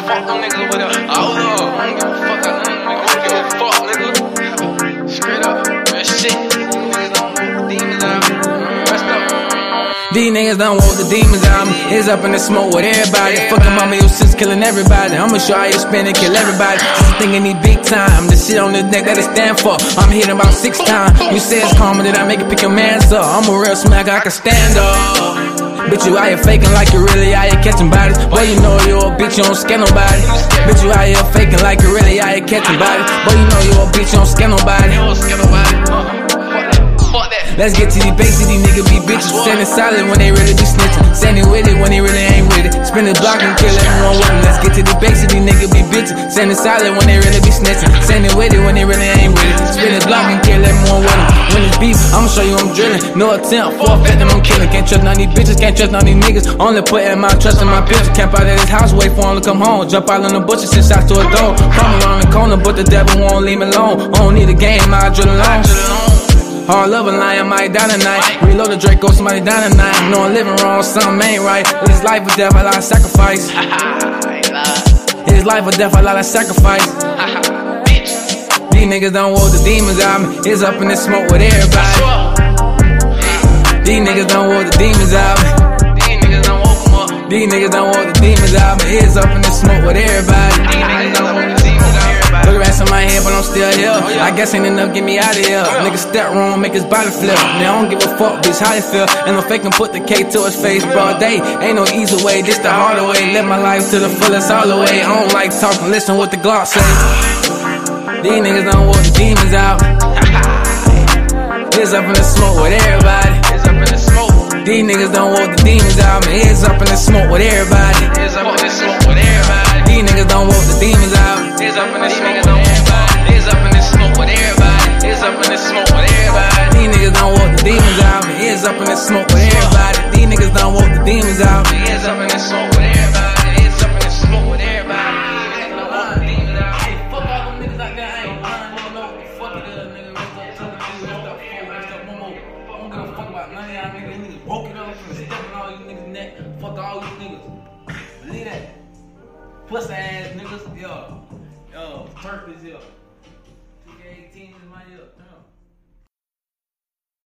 Fuck niggas over there. Hold up. I don't give a fuck. I don't give a fuck, nigga. Straight up. Real shit. Demons out. Mm, these niggas don't want the demons out me. It's up in the smoke with everybody. Fucking mama, your sis killing everybody. I'ma show how you spin and kill everybody. Just thinking these big time. The shit on the neck that it stand for. I'm hitting about six times. You say it's karma that I make it pick your mans up. I'm a real smacker, I can stand up. Bitch, you out here faking like you really out here catching bodies. Boy, you know you a bitch, you don't scare nobody. Bitch, you out here faking like you really out here catching bodies. Boy, you know you a bitch, you don't scare nobody. Let's get to the basics, these niggas be bitches. Standing solid when they really be snitching. Standing with it when they really to the basics, these niggas be bitches. Standing solid when they really be snitching. Standing with it when they really ain't with it. Spin the block and kill everyone with them. When it's beef, I'ma show you I'm drilling. No attempt, forfeit them, I'm killing. Can't trust none of these bitches, can't trust none of these niggas. Only putting my trust in my picture. Camp out at his house, wait for him to come home. Jump out on the bushes, send shots to a dome. Come around the corner, but the devil won't leave me alone. I don't need a game, I drill alone. Hard love and lie, I might die tonight. Reload the Draco, somebody die tonight. Know I'm living wrong, something ain't right. This life or death, a of sacrifice. His life or death, a lot of sacrifice. These niggas don't want the demons out me. It's up in the smoke with everybody. These niggas don't want the demons out me. These niggas don't woke 'em up. These niggas don't want the demons out me. It's up in the smoke with everybody. Still here. I guess ain't enough, get me out of here. Nigga step wrong, make his body flip. Now I don't give a fuck, bitch, how you feel. And I'm faking, put the K to his face, broad day. Ain't no easy way, this the harder way. Live my life to the fullest all the way. I don't like talking, listen what the Glock say. These niggas don't want the demons out. It's up in the smoke with everybody. It's up in the smoke. These niggas don't want the demons out, man. It's up in the smoke with everybody. It's up in the smoke with everybody. These niggas don't want the demons up in the smoke with everybody. These niggas don't want the demons out. It's up in the smoke with everybody. It's up in the smoke with everybody. These niggas don't demons out. Hey, fuck all them niggas. I ain't lying. You know, fuck it up, nigga. Rest up, two, rest up, four, rest up, one more. I don't give a fuck about none of y'all niggas. Niggas broke up and stepping all you niggas' neck. Fuck all you niggas. Believe that. Pussy ass niggas. Yo. Yo, Turk is here. 2K18 is my year.